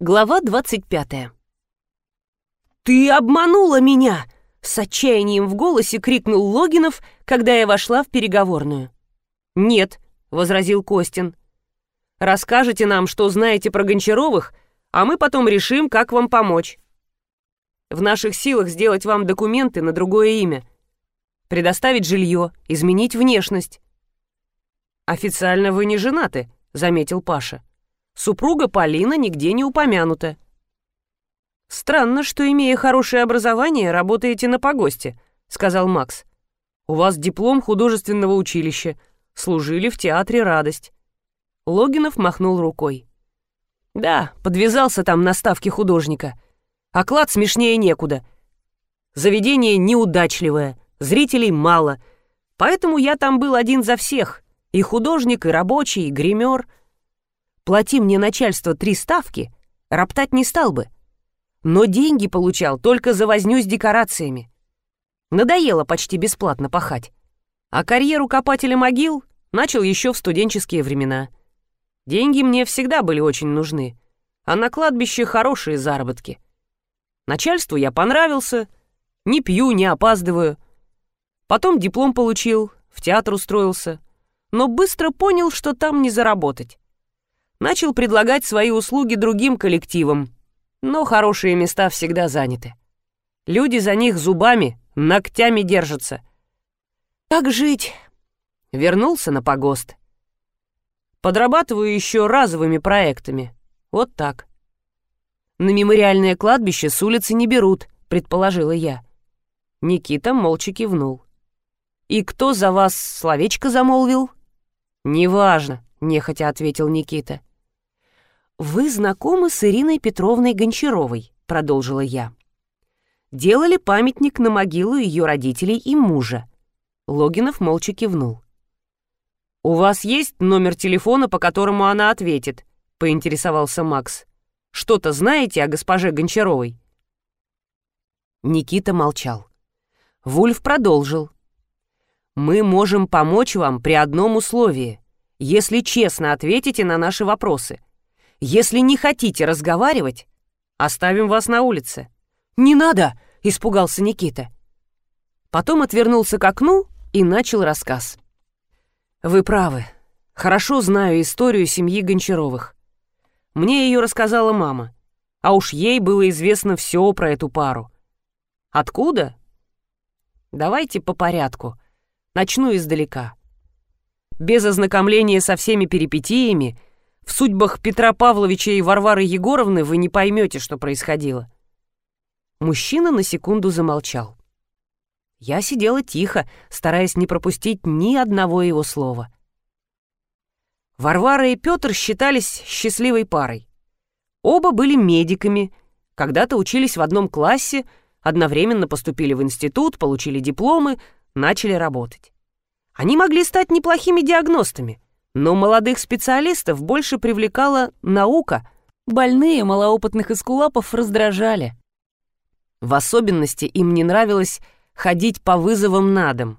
Глава 25. «Ты обманула меня!» — с отчаянием в голосе крикнул Логинов, когда я вошла в переговорную. «Нет», — возразил Костин. «Расскажите нам, что знаете про Гончаровых, а мы потом решим, как вам помочь. В наших силах сделать вам документы на другое имя, предоставить жилье, изменить внешность». «Официально вы не женаты», — заметил Паша. Супруга Полина нигде не упомянута. «Странно, что, имея хорошее образование, работаете на погосте», — сказал Макс. «У вас диплом художественного училища. Служили в театре «Радость». Логинов махнул рукой. «Да, подвязался там на ставке художника. Оклад смешнее некуда. Заведение неудачливое, зрителей мало. Поэтому я там был один за всех. И художник, и рабочий, и гример — Плати мне начальство три ставки, роптать не стал бы. Но деньги получал только за возню с декорациями. Надоело почти бесплатно пахать. А карьеру копателя могил начал еще в студенческие времена. Деньги мне всегда были очень нужны, а на кладбище хорошие заработки. Начальству я понравился, не пью, не опаздываю. Потом диплом получил, в театр устроился, но быстро понял, что там не заработать начал предлагать свои услуги другим коллективам, но хорошие места всегда заняты. Люди за них зубами, ногтями держатся. Как жить? Вернулся на погост. Подрабатываю еще разовыми проектами. Вот так. На мемориальное кладбище с улицы не берут, предположила я. Никита молча кивнул. «И кто за вас словечко замолвил?» «Неважно», — нехотя ответил Никита. «Вы знакомы с Ириной Петровной Гончаровой», — продолжила я. «Делали памятник на могилу ее родителей и мужа». Логинов молча кивнул. «У вас есть номер телефона, по которому она ответит?» — поинтересовался Макс. «Что-то знаете о госпоже Гончаровой?» Никита молчал. Вульф продолжил. «Мы можем помочь вам при одном условии, если честно ответите на наши вопросы. Если не хотите разговаривать, оставим вас на улице». «Не надо!» — испугался Никита. Потом отвернулся к окну и начал рассказ. «Вы правы. Хорошо знаю историю семьи Гончаровых. Мне ее рассказала мама, а уж ей было известно все про эту пару. Откуда? Давайте по порядку. Начну издалека. Без ознакомления со всеми перипетиями в судьбах Петра Павловича и Варвары Егоровны вы не поймете, что происходило». Мужчина на секунду замолчал. Я сидела тихо, стараясь не пропустить ни одного его слова. Варвара и Петр считались счастливой парой. Оба были медиками, когда-то учились в одном классе, одновременно поступили в институт, получили дипломы, начали работать. Они могли стать неплохими диагностами, но молодых специалистов больше привлекала наука. Больные малоопытных эскулапов раздражали. В особенности им не нравилось ходить по вызовам на дом.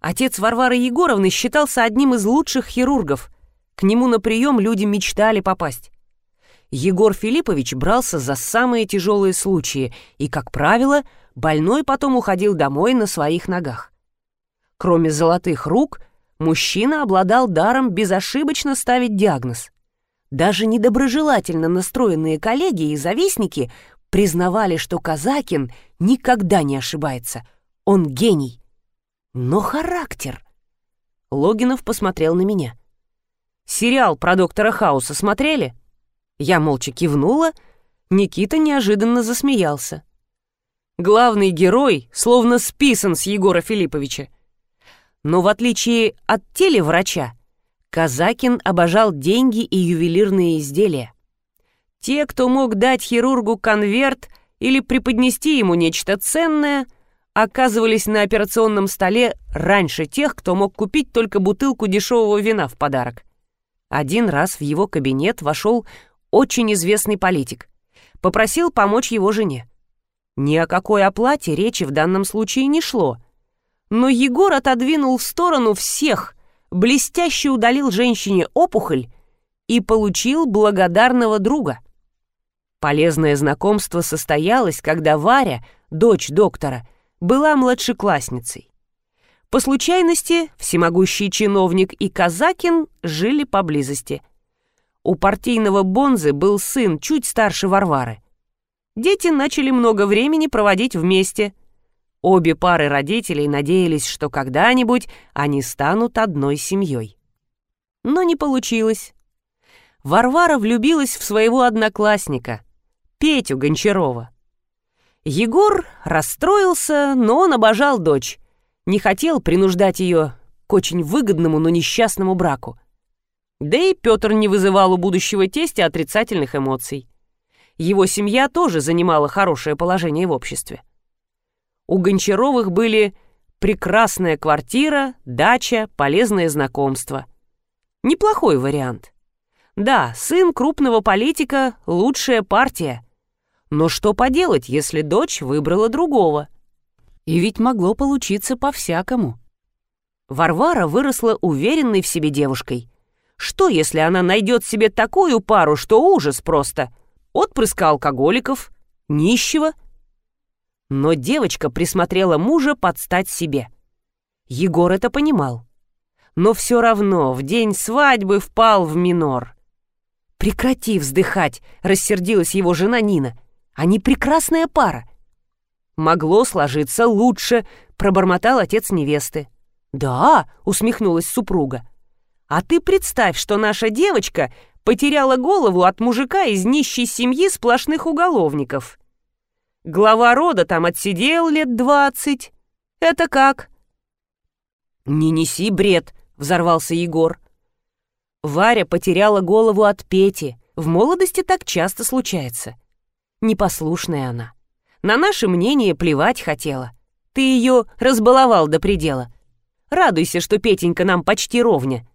Отец Варвары Егоровны считался одним из лучших хирургов. К нему на прием люди мечтали попасть. Егор Филиппович брался за самые тяжелые случаи, и, как правило, больной потом уходил домой на своих ногах. Кроме золотых рук, мужчина обладал даром безошибочно ставить диагноз. Даже недоброжелательно настроенные коллеги и завистники признавали, что Казакин никогда не ошибается. Он гений. Но характер... Логинов посмотрел на меня. «Сериал про доктора Хауса смотрели?» Я молча кивнула, Никита неожиданно засмеялся. Главный герой словно списан с Егора Филипповича. Но в отличие от телеврача, Казакин обожал деньги и ювелирные изделия. Те, кто мог дать хирургу конверт или преподнести ему нечто ценное, оказывались на операционном столе раньше тех, кто мог купить только бутылку дешевого вина в подарок. Один раз в его кабинет вошел очень известный политик. Попросил помочь его жене. Ни о какой оплате речи в данном случае не шло — но Егор отодвинул в сторону всех, блестяще удалил женщине опухоль и получил благодарного друга. Полезное знакомство состоялось, когда Варя, дочь доктора, была младшеклассницей. По случайности всемогущий чиновник и Казакин жили поблизости. У партийного Бонзы был сын чуть старше Варвары. Дети начали много времени проводить вместе. Обе пары родителей надеялись, что когда-нибудь они станут одной семьей. Но не получилось. Варвара влюбилась в своего одноклассника, Петю Гончарова. Егор расстроился, но он обожал дочь, не хотел принуждать ее к очень выгодному, но несчастному браку. Да и Петр не вызывал у будущего тестя отрицательных эмоций. Его семья тоже занимала хорошее положение в обществе. У Гончаровых были прекрасная квартира, дача, полезное знакомство. Неплохой вариант. Да, сын крупного политика — лучшая партия. Но что поделать, если дочь выбрала другого? И ведь могло получиться по-всякому. Варвара выросла уверенной в себе девушкой. Что, если она найдет себе такую пару, что ужас просто? Отпрыска алкоголиков, нищего. Но девочка присмотрела мужа под стать себе. Егор это понимал. Но все равно в день свадьбы впал в минор. «Прекрати вздыхать!» — рассердилась его жена Нина. «Они прекрасная пара!» «Могло сложиться лучше», — пробормотал отец невесты. «Да», — усмехнулась супруга. «А ты представь, что наша девочка потеряла голову от мужика из нищей семьи сплошных уголовников. Глава рода там отсидел лет двадцать. Это как?» «Не неси бред», — взорвался Егор. Варя потеряла голову от Пети. В молодости так часто случается. Непослушная она. На наше мнение плевать хотела. Ты ее разбаловал до предела. Радуйся, что Петенька нам почти ровня.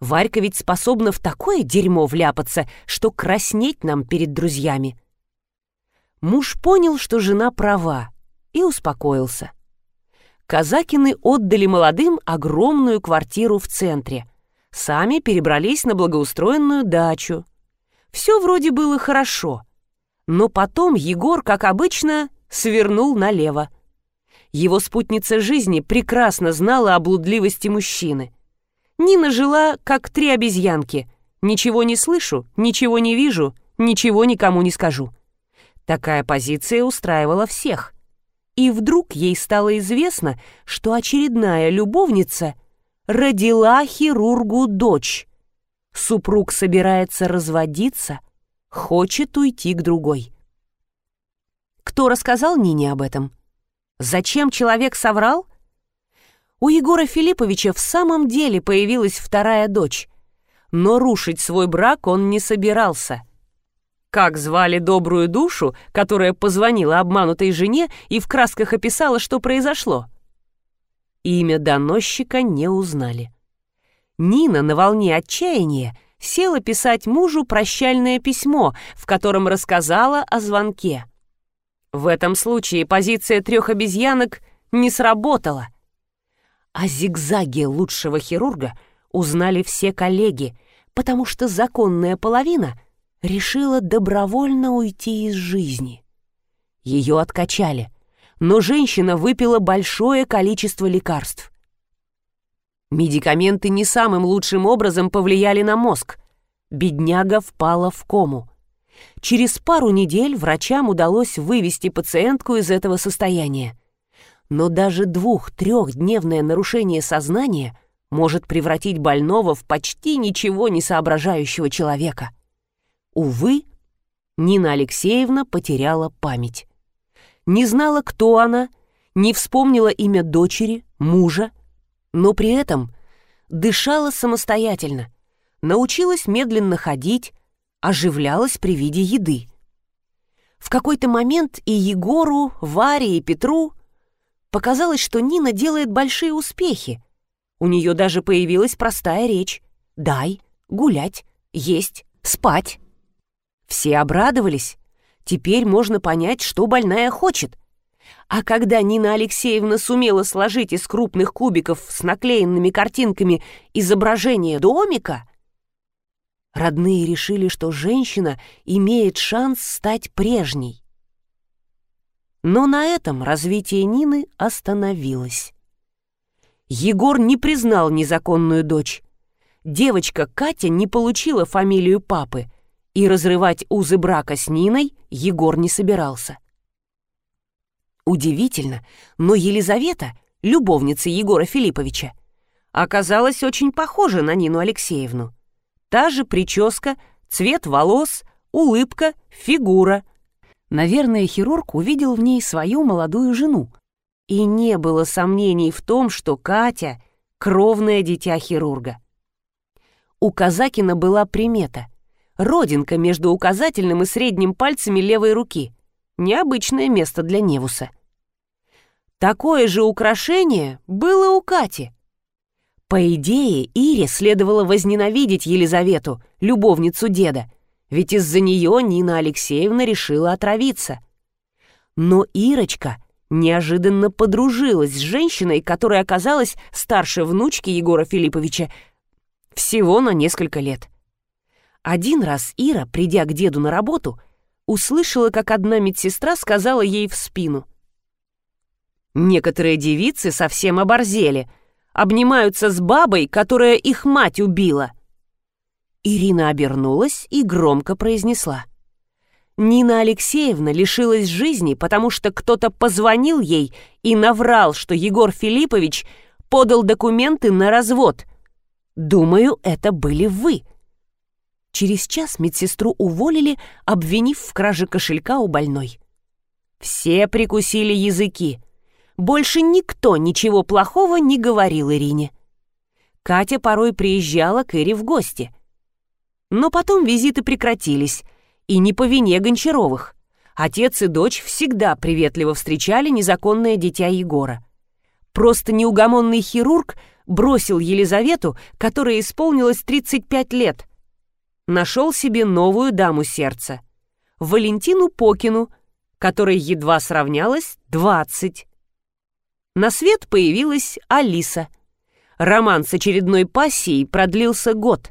Варька ведь способна в такое дерьмо вляпаться, что краснеть нам перед друзьями. Муж понял, что жена права, и успокоился. Казакины отдали молодым огромную квартиру в центре — сами перебрались на благоустроенную дачу. Все вроде было хорошо, но потом Егор, как обычно, свернул налево. Его спутница жизни прекрасно знала о блудливости мужчины. Нина жила, как три обезьянки. Ничего не слышу, ничего не вижу, ничего никому не скажу. Такая позиция устраивала всех. И вдруг ей стало известно, что очередная любовница — родила хирургу дочь. Супруг собирается разводиться, хочет уйти к другой. Кто рассказал Нине об этом? Зачем человек соврал? У Егора Филипповича в самом деле появилась вторая дочь, но рушить свой брак он не собирался. Как звали добрую душу, которая позвонила обманутой жене и в красках описала, что произошло? — Имя доносчика не узнали. Нина на волне отчаяния села писать мужу прощальное письмо, в котором рассказала о звонке. В этом случае позиция трех обезьянок не сработала. О зигзаге лучшего хирурга узнали все коллеги, потому что законная половина решила добровольно уйти из жизни. Ее откачали, но женщина выпила большое количество лекарств. Медикаменты не самым лучшим образом повлияли на мозг. Бедняга впала в кому. Через пару недель врачам удалось вывести пациентку из этого состояния. Но даже двух-трехдневное нарушение сознания может превратить больного в почти ничего не соображающего человека. Увы, Нина Алексеевна потеряла память не знала, кто она, не вспомнила имя дочери, мужа, но при этом дышала самостоятельно, научилась медленно ходить, оживлялась при виде еды. В какой-то момент и Егору, Варе и Петру показалось, что Нина делает большие успехи. У нее даже появилась простая речь «дай», «гулять», «есть», «спать». Все обрадовались, Теперь можно понять, что больная хочет. А когда Нина Алексеевна сумела сложить из крупных кубиков с наклеенными картинками изображение домика, Родные решили, что женщина имеет шанс стать прежней. Но на этом развитие Нины остановилось. Егор не признал незаконную дочь. Девочка Катя не получила фамилию папы, и разрывать узы брака с Ниной Егор не собирался. Удивительно, но Елизавета, любовница Егора Филипповича, оказалась очень похожа на Нину Алексеевну. Та же прическа, цвет волос, улыбка, фигура. Наверное, хирург увидел в ней свою молодую жену. И не было сомнений в том, что Катя — кровное дитя хирурга. У Казакина была примета — родинка между указательным и средним пальцами левой руки. Необычное место для Невуса. Такое же украшение было у Кати. По идее, Ире следовало возненавидеть Елизавету, любовницу деда, ведь из-за нее Нина Алексеевна решила отравиться. Но Ирочка неожиданно подружилась с женщиной, которая оказалась старше внучки Егора Филипповича всего на несколько лет. Один раз Ира, придя к деду на работу, услышала, как одна медсестра сказала ей в спину. «Некоторые девицы совсем оборзели», обнимаются с бабой, которая их мать убила. Ирина обернулась и громко произнесла. Нина Алексеевна лишилась жизни, потому что кто-то позвонил ей и наврал, что Егор Филиппович подал документы на развод. Думаю, это были вы. Через час медсестру уволили, обвинив в краже кошелька у больной. Все прикусили языки больше никто ничего плохого не говорил Ирине. Катя порой приезжала к Ире в гости. Но потом визиты прекратились, и не по вине Гончаровых. Отец и дочь всегда приветливо встречали незаконное дитя Егора. Просто неугомонный хирург бросил Елизавету, которой исполнилось 35 лет. Нашел себе новую даму сердца. Валентину Покину, которой едва сравнялось 20 на свет появилась Алиса. Роман с очередной пассией продлился год.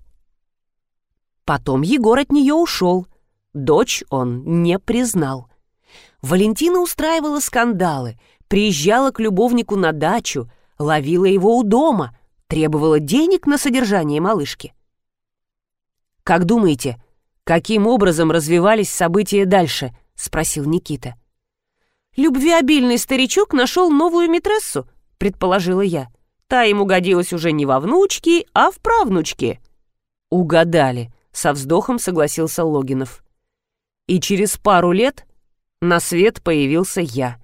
Потом Егор от нее ушел. Дочь он не признал. Валентина устраивала скандалы, приезжала к любовнику на дачу, ловила его у дома, требовала денег на содержание малышки. «Как думаете, каким образом развивались события дальше?» — спросил Никита. — «Любвеобильный старичок нашел новую митрессу», — предположила я. Та ему годилась уже не во внучке, а в правнучке. «Угадали», — со вздохом согласился Логинов. И через пару лет на свет появился я.